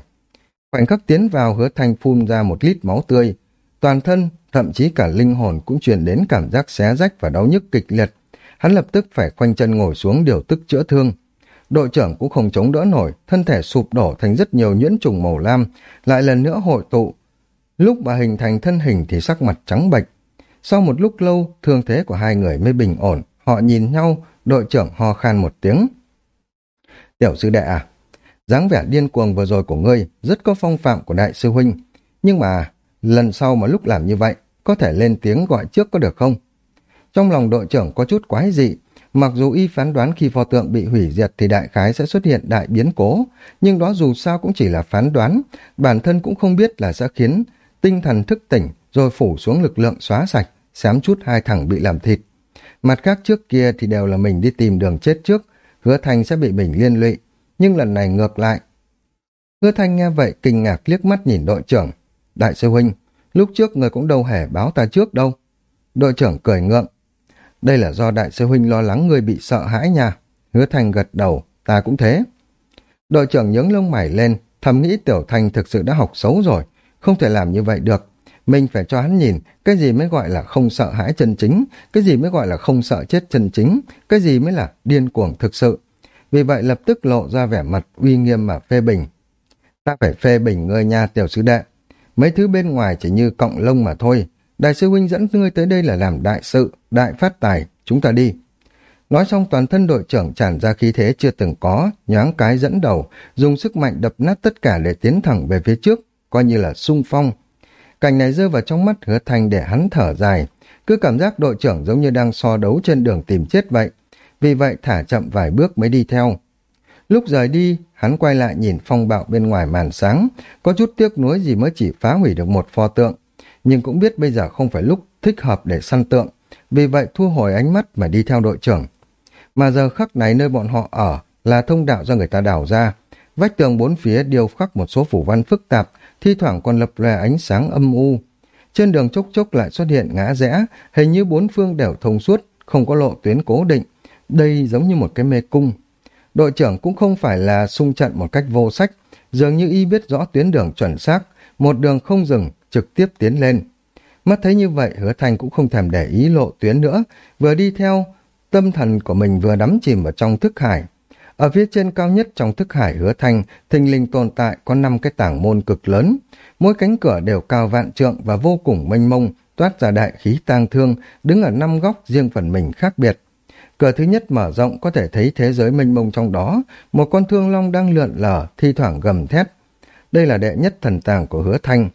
[SPEAKER 1] Khoảnh khắc tiến vào hứa thanh phun ra một lít máu tươi. Toàn thân, thậm chí cả linh hồn cũng truyền đến cảm giác xé rách và đau nhức kịch liệt. Hắn lập tức phải khoanh chân ngồi xuống điều tức chữa thương. Đội trưởng cũng không chống đỡ nổi, thân thể sụp đổ thành rất nhiều nhuyễn trùng màu lam, lại lần nữa hội tụ. Lúc bà hình thành thân hình thì sắc mặt trắng bệch. Sau một lúc lâu, thương thế của hai người mới bình ổn. Họ nhìn nhau, đội trưởng ho khan một tiếng. Tiểu sư đệ à, dáng vẻ điên cuồng vừa rồi của ngươi rất có phong phạm của đại sư huynh. Nhưng mà, lần sau mà lúc làm như vậy, có thể lên tiếng gọi trước có được không? Trong lòng đội trưởng có chút quái dị, mặc dù y phán đoán khi pho tượng bị hủy diệt thì đại khái sẽ xuất hiện đại biến cố, nhưng đó dù sao cũng chỉ là phán đoán, bản thân cũng không biết là sẽ khiến tinh thần thức tỉnh rồi phủ xuống lực lượng xóa sạch, xém chút hai thằng bị làm thịt. Mặt khác trước kia thì đều là mình đi tìm đường chết trước, hứa thành sẽ bị mình liên lụy, nhưng lần này ngược lại. Hứa thanh nghe vậy kinh ngạc liếc mắt nhìn đội trưởng. Đại sư huynh, lúc trước người cũng đâu hề báo ta trước đâu. Đội trưởng cười ngượng. Đây là do đại sư huynh lo lắng người bị sợ hãi nha. Hứa thanh gật đầu, ta cũng thế. Đội trưởng nhướng lông mày lên, thầm nghĩ tiểu thanh thực sự đã học xấu rồi, không thể làm như vậy được. Mình phải cho hắn nhìn cái gì mới gọi là không sợ hãi chân chính, cái gì mới gọi là không sợ chết chân chính, cái gì mới là điên cuồng thực sự vì vậy lập tức lộ ra vẻ mặt uy nghiêm mà phê bình. Ta phải phê bình ngươi nha tiểu sư đệ. Mấy thứ bên ngoài chỉ như cọng lông mà thôi. Đại sư huynh dẫn ngươi tới đây là làm đại sự, đại phát tài, chúng ta đi. Nói xong toàn thân đội trưởng tràn ra khí thế chưa từng có, nhoáng cái dẫn đầu, dùng sức mạnh đập nát tất cả để tiến thẳng về phía trước, coi như là sung phong. Cảnh này rơi vào trong mắt hứa thành để hắn thở dài, cứ cảm giác đội trưởng giống như đang so đấu trên đường tìm chết vậy. Vì vậy thả chậm vài bước mới đi theo. Lúc rời đi, hắn quay lại nhìn phong bạo bên ngoài màn sáng, có chút tiếc nuối gì mới chỉ phá hủy được một pho tượng, nhưng cũng biết bây giờ không phải lúc thích hợp để săn tượng, vì vậy thu hồi ánh mắt mà đi theo đội trưởng. Mà giờ khắc này nơi bọn họ ở là thông đạo do người ta đào ra, vách tường bốn phía điêu khắc một số phủ văn phức tạp, thi thoảng còn lập lòe ánh sáng âm u. Trên đường chốc chốc lại xuất hiện ngã rẽ, hình như bốn phương đều thông suốt, không có lộ tuyến cố định, đây giống như một cái mê cung. Đội trưởng cũng không phải là xung trận một cách vô sách, dường như y biết rõ tuyến đường chuẩn xác, một đường không dừng, trực tiếp tiến lên. Mắt thấy như vậy, hứa thành cũng không thèm để ý lộ tuyến nữa, vừa đi theo, tâm thần của mình vừa đắm chìm vào trong thức hải. Ở phía trên cao nhất trong thức hải hứa thanh, thình linh tồn tại có năm cái tảng môn cực lớn. Mỗi cánh cửa đều cao vạn trượng và vô cùng mênh mông, toát ra đại khí tang thương, đứng ở năm góc riêng phần mình khác biệt. Cửa thứ nhất mở rộng có thể thấy thế giới mênh mông trong đó, một con thương long đang lượn lờ, thi thoảng gầm thét. Đây là đệ nhất thần tàng của hứa thanh.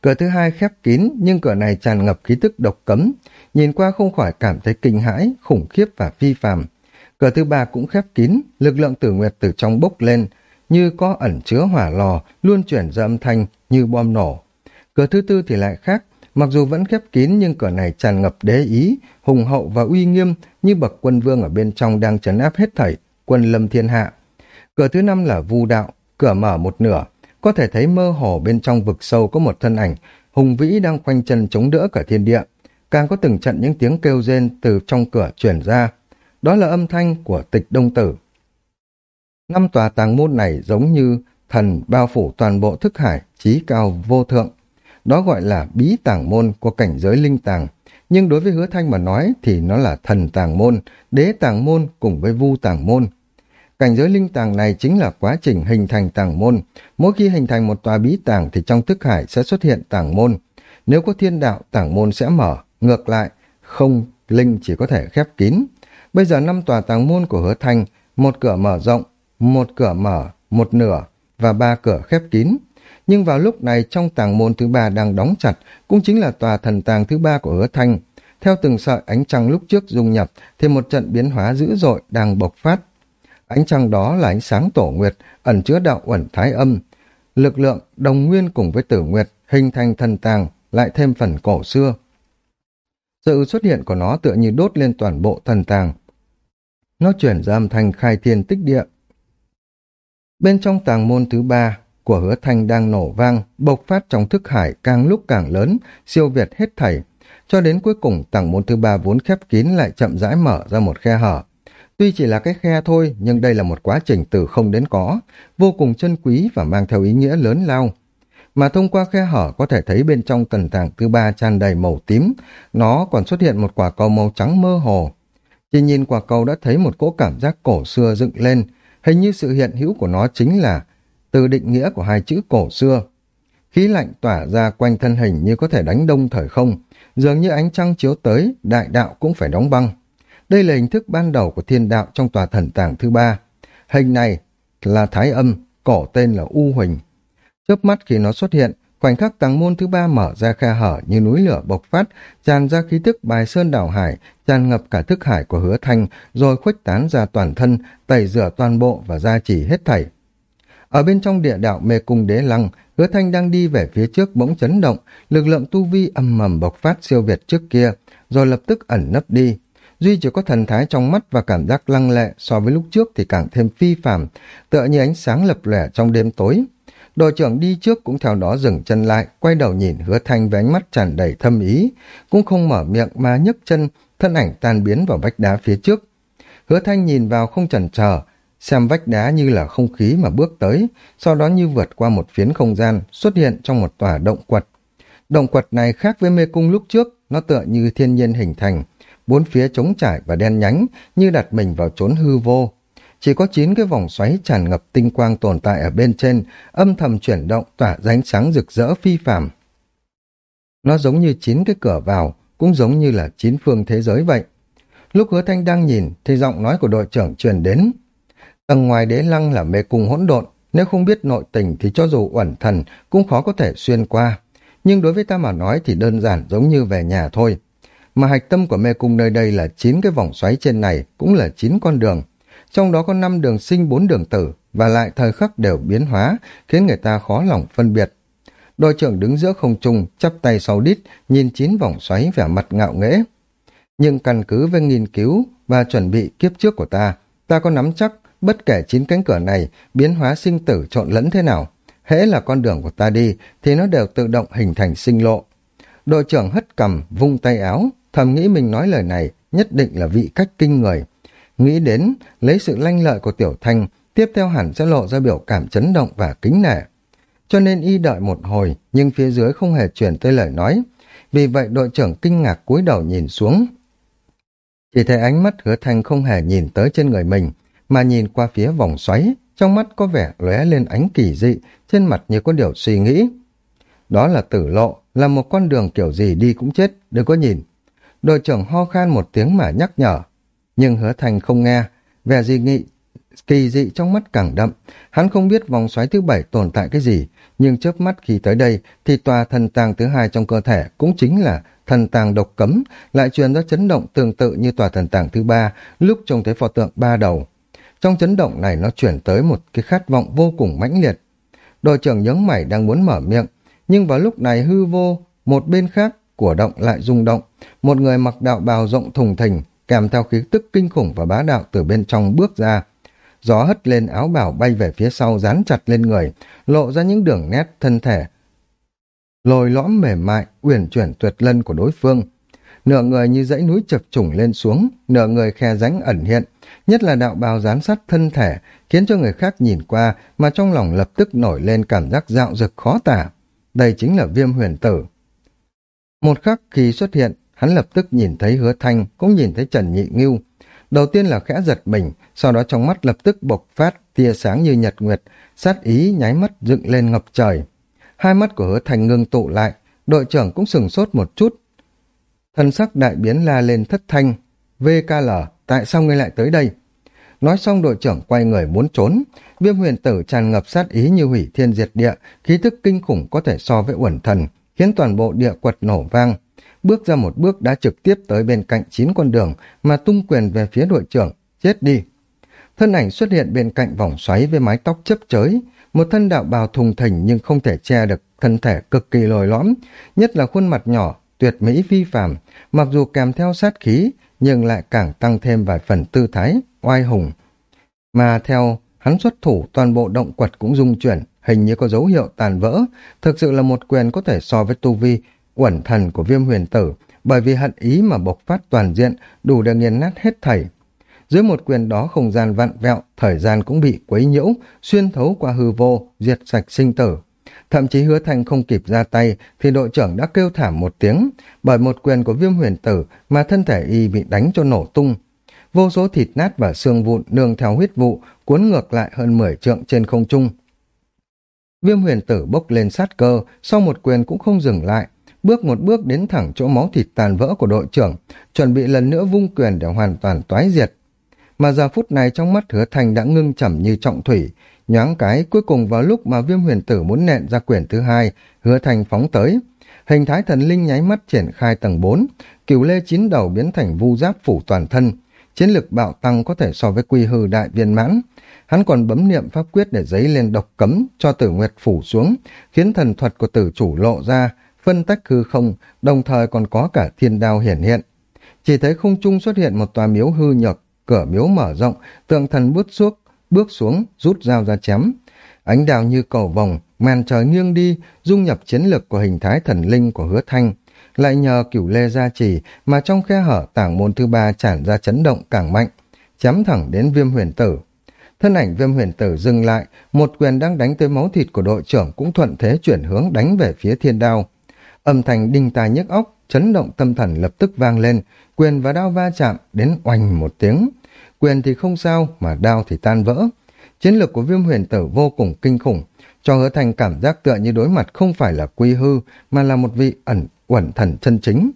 [SPEAKER 1] Cửa thứ hai khép kín, nhưng cửa này tràn ngập khí tức độc cấm. Nhìn qua không khỏi cảm thấy kinh hãi, khủng khiếp và phi phàm. Cửa thứ ba cũng khép kín, lực lượng tử nguyệt từ trong bốc lên, như có ẩn chứa hỏa lò, luôn chuyển ra âm thanh như bom nổ. Cửa thứ tư thì lại khác, mặc dù vẫn khép kín nhưng cửa này tràn ngập đế ý, hùng hậu và uy nghiêm như bậc quân vương ở bên trong đang trấn áp hết thảy, quân lâm thiên hạ. Cửa thứ năm là vu đạo, cửa mở một nửa, có thể thấy mơ hồ bên trong vực sâu có một thân ảnh, hùng vĩ đang khoanh chân chống đỡ cả thiên địa. Càng có từng trận những tiếng kêu rên từ trong cửa chuyển ra. Đó là âm thanh của tịch đông tử. Năm tòa tàng môn này giống như thần bao phủ toàn bộ thức hải, trí cao vô thượng. Đó gọi là bí tàng môn của cảnh giới linh tàng. Nhưng đối với hứa thanh mà nói thì nó là thần tàng môn, đế tàng môn cùng với vu tàng môn. Cảnh giới linh tàng này chính là quá trình hình thành tàng môn. Mỗi khi hình thành một tòa bí tàng thì trong thức hải sẽ xuất hiện tàng môn. Nếu có thiên đạo, tàng môn sẽ mở. Ngược lại, không, linh chỉ có thể khép kín. Bây giờ năm tòa tàng môn của hứa thanh, một cửa mở rộng, một cửa mở, một nửa và ba cửa khép kín. Nhưng vào lúc này trong tàng môn thứ ba đang đóng chặt, cũng chính là tòa thần tàng thứ ba của hứa thanh. Theo từng sợi ánh trăng lúc trước dung nhập thì một trận biến hóa dữ dội đang bộc phát. Ánh trăng đó là ánh sáng tổ nguyệt, ẩn chứa đạo uẩn thái âm. Lực lượng đồng nguyên cùng với tử nguyệt hình thành thần tàng, lại thêm phần cổ xưa. Sự xuất hiện của nó tựa như đốt lên toàn bộ thần tàng. Nó chuyển ra âm thanh khai thiên tích địa. Bên trong tàng môn thứ ba của hứa thanh đang nổ vang, bộc phát trong thức hải càng lúc càng lớn, siêu việt hết thảy. Cho đến cuối cùng tàng môn thứ ba vốn khép kín lại chậm rãi mở ra một khe hở. Tuy chỉ là cái khe thôi, nhưng đây là một quá trình từ không đến có, vô cùng chân quý và mang theo ý nghĩa lớn lao. Mà thông qua khe hở có thể thấy bên trong tần tàng thứ ba tràn đầy màu tím, nó còn xuất hiện một quả cầu màu trắng mơ hồ. Chỉ nhìn quả cầu đã thấy một cỗ cảm giác cổ xưa dựng lên, hình như sự hiện hữu của nó chính là từ định nghĩa của hai chữ cổ xưa. Khí lạnh tỏa ra quanh thân hình như có thể đánh đông thời không, dường như ánh trăng chiếu tới, đại đạo cũng phải đóng băng. Đây là hình thức ban đầu của thiên đạo trong tòa thần tàng thứ ba. Hình này là thái âm, cổ tên là U Huỳnh. Chớp mắt khi nó xuất hiện, khoảnh khắc tàng môn thứ ba mở ra khe hở như núi lửa bộc phát, tràn ra khí thức bài sơn đảo hải, tràn ngập cả thức hải của hứa thanh, rồi khuếch tán ra toàn thân, tẩy rửa toàn bộ và gia trì hết thảy. Ở bên trong địa đạo mê cung đế lăng, hứa thanh đang đi về phía trước bỗng chấn động, lực lượng tu vi ầm mầm bộc phát siêu việt trước kia, rồi lập tức ẩn nấp đi, Duy chỉ có thần thái trong mắt và cảm giác lăng lệ so với lúc trước thì càng thêm phi phàm, tựa như ánh sáng lập lẻ trong đêm tối. Đội trưởng đi trước cũng theo đó dừng chân lại, quay đầu nhìn hứa thanh với ánh mắt tràn đầy thâm ý, cũng không mở miệng mà nhấc chân, thân ảnh tan biến vào vách đá phía trước. Hứa thanh nhìn vào không chần chờ, xem vách đá như là không khí mà bước tới, sau đó như vượt qua một phiến không gian, xuất hiện trong một tòa động quật. Động quật này khác với mê cung lúc trước, nó tựa như thiên nhiên hình thành, bốn phía trống trải và đen nhánh như đặt mình vào chốn hư vô. Chỉ có chín cái vòng xoáy tràn ngập tinh quang tồn tại ở bên trên, âm thầm chuyển động tỏa ránh ánh sáng rực rỡ phi phàm. Nó giống như chín cái cửa vào, cũng giống như là chín phương thế giới vậy. Lúc hứa thanh đang nhìn thì giọng nói của đội trưởng truyền đến. Tầng ngoài đế lăng là mê cung hỗn độn, nếu không biết nội tình thì cho dù uẩn thần cũng khó có thể xuyên qua. Nhưng đối với ta mà nói thì đơn giản giống như về nhà thôi mà hạch tâm của mê cung nơi đây là chín cái vòng xoáy trên này cũng là chín con đường. Trong đó có năm đường sinh bốn đường tử và lại thời khắc đều biến hóa khiến người ta khó lòng phân biệt. Đội trưởng đứng giữa không trung chắp tay sau đít nhìn chín vòng xoáy vẻ mặt ngạo nghễ. Nhưng căn cứ với nghiên cứu và chuẩn bị kiếp trước của ta, ta có nắm chắc bất kể chín cánh cửa này biến hóa sinh tử trộn lẫn thế nào. Hễ là con đường của ta đi thì nó đều tự động hình thành sinh lộ. Đội trưởng hất cầm, vung tay áo, thầm nghĩ mình nói lời này nhất định là vị cách kinh người. Nghĩ đến, lấy sự lanh lợi của Tiểu Thanh, tiếp theo hẳn sẽ lộ ra biểu cảm chấn động và kính nể. Cho nên y đợi một hồi, nhưng phía dưới không hề chuyển tới lời nói. Vì vậy đội trưởng kinh ngạc cúi đầu nhìn xuống. Chỉ thấy ánh mắt hứa thanh không hề nhìn tới trên người mình, mà nhìn qua phía vòng xoáy, trong mắt có vẻ lóe lên ánh kỳ dị, trên mặt như có điều suy nghĩ. Đó là tử lộ, là một con đường kiểu gì đi cũng chết, đừng có nhìn. Đội trưởng ho khan một tiếng mà nhắc nhở. Nhưng hứa thành không nghe, vẻ gì nghị, kỳ dị trong mắt càng đậm. Hắn không biết vòng xoáy thứ bảy tồn tại cái gì, nhưng chớp mắt khi tới đây thì tòa thần tàng thứ hai trong cơ thể cũng chính là thần tàng độc cấm, lại truyền ra chấn động tương tự như tòa thần tàng thứ ba lúc trông thấy pho tượng ba đầu. Trong chấn động này nó chuyển tới một cái khát vọng vô cùng mãnh liệt. Đội trưởng nhướng mày đang muốn mở miệng, nhưng vào lúc này hư vô, một bên khác của động lại rung động. Một người mặc đạo bào rộng thùng thình, kèm theo khí tức kinh khủng và bá đạo từ bên trong bước ra. Gió hất lên áo bào bay về phía sau dán chặt lên người, lộ ra những đường nét thân thể. Lồi lõm mềm mại, uyển chuyển tuyệt lân của đối phương. Nửa người như dãy núi chập trùng lên xuống, nửa người khe ránh ẩn hiện, nhất là đạo bào dán sát thân thể, khiến cho người khác nhìn qua mà trong lòng lập tức nổi lên cảm giác dạo dực khó tả. Đây chính là viêm huyền tử. Một khắc khi xuất hiện, hắn lập tức nhìn thấy hứa thanh, cũng nhìn thấy Trần Nhị Ngưu. Đầu tiên là khẽ giật mình, sau đó trong mắt lập tức bộc phát, tia sáng như nhật nguyệt, sát ý nháy mắt dựng lên ngập trời. Hai mắt của hứa thanh ngưng tụ lại, đội trưởng cũng sừng sốt một chút. Thân sắc đại biến la lên thất thanh. VKL, tại sao ngươi lại tới đây? Nói xong đội trưởng quay người muốn trốn. Viêm huyền tử tràn ngập sát ý như hủy thiên diệt địa, khí thức kinh khủng có thể so với uẩn thần, khiến toàn bộ địa quật nổ vang. Bước ra một bước đã trực tiếp tới bên cạnh chín con đường mà tung quyền về phía đội trưởng. Chết đi! Thân ảnh xuất hiện bên cạnh vòng xoáy với mái tóc chấp chới, một thân đạo bào thùng thình nhưng không thể che được thân thể cực kỳ lồi lõm, nhất là khuôn mặt nhỏ, tuyệt mỹ phi phàm, mặc dù kèm theo sát khí, nhưng lại càng tăng thêm vài phần tư thái, oai hùng. Mà theo hắn xuất thủ toàn bộ động quật cũng rung chuyển, hình như có dấu hiệu tàn vỡ, thực sự là một quyền có thể so với tu vi uẩn thần của viêm huyền tử, bởi vì hận ý mà bộc phát toàn diện, đủ để nghiền nát hết thảy. Dưới một quyền đó không gian vặn vẹo, thời gian cũng bị quấy nhiễu, xuyên thấu qua hư vô, diệt sạch sinh tử. Thậm chí hứa thành không kịp ra tay thì đội trưởng đã kêu thảm một tiếng, bởi một quyền của viêm huyền tử mà thân thể y bị đánh cho nổ tung. Vô số thịt nát và xương vụn nương theo huyết vụ cuốn ngược lại hơn 10 trượng trên không trung. Viêm huyền tử bốc lên sát cơ, sau một quyền cũng không dừng lại, bước một bước đến thẳng chỗ máu thịt tàn vỡ của đội trưởng, chuẩn bị lần nữa vung quyền để hoàn toàn toái diệt. Mà giờ phút này trong mắt hứa thành đã ngưng chẩm như trọng thủy, nhoáng cái cuối cùng vào lúc mà viêm huyền tử muốn nện ra quyền thứ hai, hứa thành phóng tới. Hình thái thần linh nháy mắt triển khai tầng 4, cửu lê chín đầu biến thành vu giáp phủ toàn thân, chiến lực bạo tăng có thể so với quy hư đại viên mãn. Hắn còn bấm niệm pháp quyết để giấy lên độc cấm cho tử nguyệt phủ xuống, khiến thần thuật của tử chủ lộ ra, phân tách hư không, đồng thời còn có cả thiên đao hiển hiện. Chỉ thấy không trung xuất hiện một tòa miếu hư nhược, cửa miếu mở rộng, tượng thần bước xuống, bước xuống, rút dao ra chém. Ánh đào như cầu vòng, màn trời nghiêng đi, dung nhập chiến lực của hình thái thần linh của hứa thanh. Lại nhờ cửu lê gia trì mà trong khe hở tảng môn thứ ba tràn ra chấn động càng mạnh, chém thẳng đến viêm huyền tử. Thân ảnh viêm huyền tử dừng lại, một quyền đang đánh tới máu thịt của đội trưởng cũng thuận thế chuyển hướng đánh về phía thiên đao. Âm thanh đinh tai nhức óc, chấn động tâm thần lập tức vang lên, quyền và đao va chạm đến oanh một tiếng. Quyền thì không sao, mà đao thì tan vỡ. Chiến lược của viêm huyền tử vô cùng kinh khủng, cho hứa thành cảm giác tựa như đối mặt không phải là quy hư, mà là một vị ẩn uẩn thần chân chính.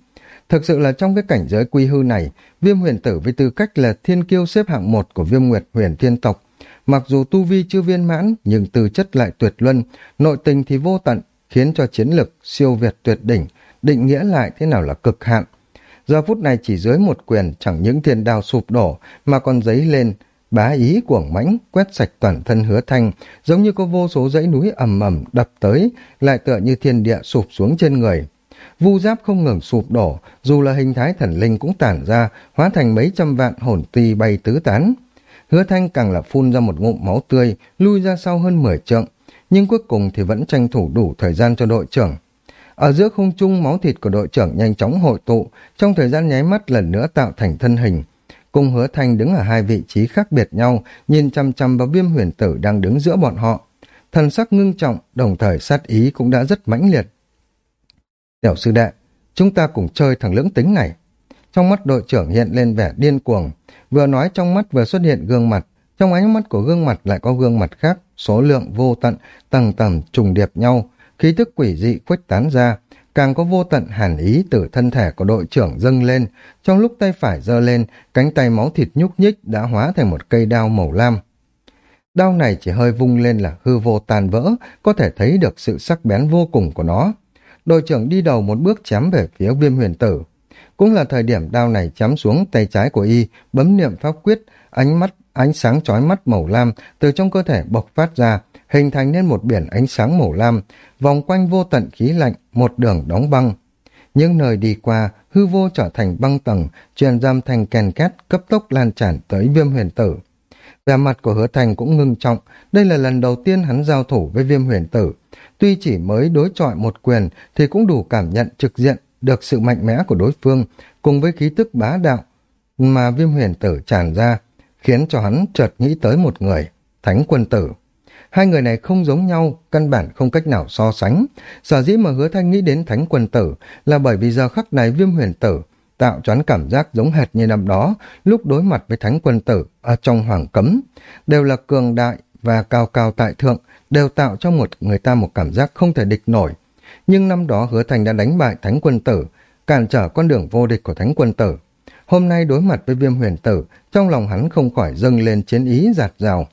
[SPEAKER 1] Thực sự là trong cái cảnh giới quy hư này, viêm huyền tử với tư cách là thiên kiêu xếp hạng một của viêm nguyệt huyền thiên tộc. Mặc dù tu vi chưa viên mãn, nhưng tư chất lại tuyệt luân, nội tình thì vô tận, khiến cho chiến lực siêu việt tuyệt đỉnh, định nghĩa lại thế nào là cực hạn. Giờ phút này chỉ dưới một quyền chẳng những thiên đao sụp đổ mà còn giấy lên bá ý cuồng mãnh quét sạch toàn thân hứa thanh giống như có vô số dãy núi ầm ầm đập tới lại tựa như thiên địa sụp xuống trên người vu giáp không ngừng sụp đổ dù là hình thái thần linh cũng tản ra hóa thành mấy trăm vạn hồn ti bay tứ tán hứa thanh càng là phun ra một ngụm máu tươi lui ra sau hơn mười trượng nhưng cuối cùng thì vẫn tranh thủ đủ thời gian cho đội trưởng ở giữa không trung máu thịt của đội trưởng nhanh chóng hội tụ, trong thời gian nháy mắt lần nữa tạo thành thân hình. Cung hứa thanh đứng ở hai vị trí khác biệt nhau, nhìn chăm chăm vào viêm huyền tử đang đứng giữa bọn họ. Thần sắc ngưng trọng, đồng thời sát ý cũng đã rất mãnh liệt. Tiểu sư đệ, chúng ta cùng chơi thằng lưỡng tính này. Trong mắt đội trưởng hiện lên vẻ điên cuồng, vừa nói trong mắt vừa xuất hiện gương mặt, trong ánh mắt của gương mặt lại có gương mặt khác, số lượng vô tận, tầng tầng trùng điệp nhau, khí tức quỷ dị khuếch tán ra, càng có vô tận hàn ý từ thân thể của đội trưởng dâng lên, trong lúc tay phải giơ lên, cánh tay máu thịt nhúc nhích đã hóa thành một cây đao màu lam. Đao này chỉ hơi vung lên là hư vô tàn vỡ, có thể thấy được sự sắc bén vô cùng của nó. Đội trưởng đi đầu một bước chém về phía viêm huyền tử. Cũng là thời điểm đao này chém xuống tay trái của y, bấm niệm pháp quyết, ánh mắt ánh sáng chói mắt màu lam từ trong cơ thể bộc phát ra, hình thành nên một biển ánh sáng màu lam, vòng quanh vô tận khí lạnh, một đường đóng băng. Những nơi đi qua, hư vô trở thành băng tầng, truyền giam thành kèn két cấp tốc lan tràn tới viêm huyền tử. Vẻ mặt của hứa thành cũng ngưng trọng, đây là lần đầu tiên hắn giao thủ với viêm huyền tử. Tuy chỉ mới đối chọi một quyền thì cũng đủ cảm nhận trực diện được sự mạnh mẽ của đối phương cùng với khí tức bá đạo mà viêm huyền tử tràn ra, khiến cho hắn chợt nghĩ tới một người, thánh quân tử. Hai người này không giống nhau, căn bản không cách nào so sánh. Sở dĩ mà hứa thanh nghĩ đến thánh quân tử là bởi vì giờ khắc này viêm huyền tử tạo cho hắn cảm giác giống hệt như năm đó, lúc đối mặt với thánh quân tử ở trong hoàng cấm. Đều là cường đại và cao cao tại thượng, đều tạo cho một người ta một cảm giác không thể địch nổi. Nhưng năm đó hứa thành đã đánh bại thánh quân tử, cản trở con đường vô địch của thánh quân tử. Hôm nay đối mặt với viêm huyền tử, trong lòng hắn không khỏi dâng lên chiến ý giạt rào.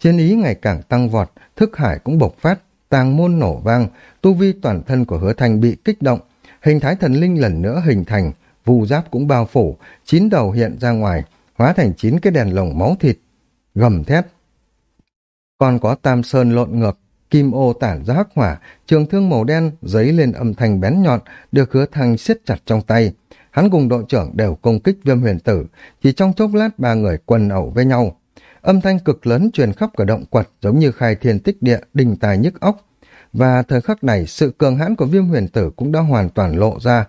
[SPEAKER 1] Chiến ý ngày càng tăng vọt, thức hải cũng bộc phát, tàng môn nổ vang, tu vi toàn thân của hứa thành bị kích động, hình thái thần linh lần nữa hình thành, vu giáp cũng bao phủ, chín đầu hiện ra ngoài, hóa thành chín cái đèn lồng máu thịt, gầm thét. Còn có tam sơn lộn ngược, kim ô tản ra hắc hỏa, trường thương màu đen giấy lên âm thanh bén nhọn, được hứa thành siết chặt trong tay. Hắn cùng đội trưởng đều công kích viêm huyền tử, chỉ trong chốc lát ba người quần ẩu với nhau. Âm thanh cực lớn truyền khắp cả động quật giống như khai thiên tích địa, đình tài nhức óc. Và thời khắc này, sự cường hãn của viêm huyền tử cũng đã hoàn toàn lộ ra.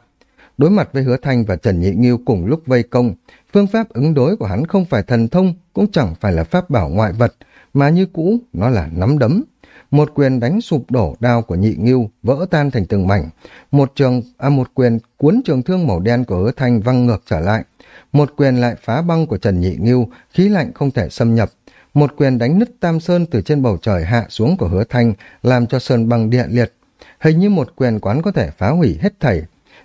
[SPEAKER 1] Đối mặt với hứa thanh và Trần Nhị Nghiêu cùng lúc vây công, phương pháp ứng đối của hắn không phải thần thông, cũng chẳng phải là pháp bảo ngoại vật, mà như cũ, nó là nắm đấm. Một quyền đánh sụp đổ đao của Nhị Nghiêu, vỡ tan thành từng mảnh. Một trường, à một quyền cuốn trường thương màu đen của hứa thanh văng ngược trở lại. Một quyền lại phá băng của Trần Nhị Nghiêu, khí lạnh không thể xâm nhập. Một quyền đánh nứt tam sơn từ trên bầu trời hạ xuống của hứa thanh, làm cho sơn băng địa liệt. Hình như một quyền quán có thể phá hủy hết thảy.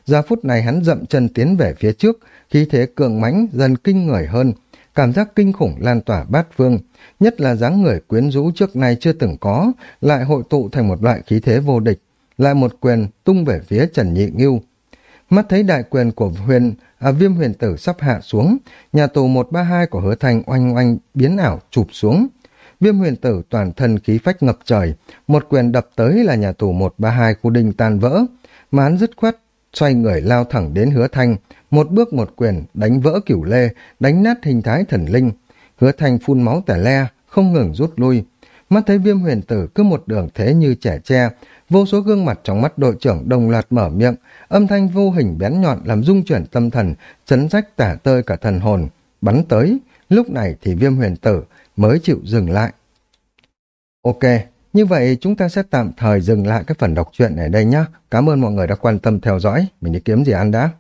[SPEAKER 1] Giờ phút này hắn dậm chân tiến về phía trước, khí thế cường mãnh dần kinh người hơn, cảm giác kinh khủng lan tỏa bát phương, nhất là dáng người quyến rũ trước nay chưa từng có, lại hội tụ thành một loại khí thế vô địch, lại một quyền tung về phía Trần Nhị Ngưu. Mắt thấy đại quyền của huyền, à, viêm huyền tử sắp hạ xuống, nhà tù 132 của hứa thành oanh oanh biến ảo chụp xuống. Viêm huyền tử toàn thân khí phách ngập trời, một quyền đập tới là nhà tù 132 khu đình tan vỡ, mà hắn dứt khoát xoay người lao thẳng đến hứa thanh, một bước một quyền, đánh vỡ cửu lê, đánh nát hình thái thần linh. Hứa thanh phun máu tẻ le, không ngừng rút lui. Mắt thấy viêm huyền tử cứ một đường thế như trẻ tre, vô số gương mặt trong mắt đội trưởng đồng loạt mở miệng, âm thanh vô hình bén nhọn làm rung chuyển tâm thần, chấn rách tả tơi cả thần hồn, bắn tới. Lúc này thì viêm huyền tử mới chịu dừng lại. Ok, như vậy, chúng ta sẽ tạm thời dừng lại cái phần đọc truyện ở đây nhé. Cảm ơn mọi người đã quan tâm theo dõi. Mình đi kiếm gì ăn đã.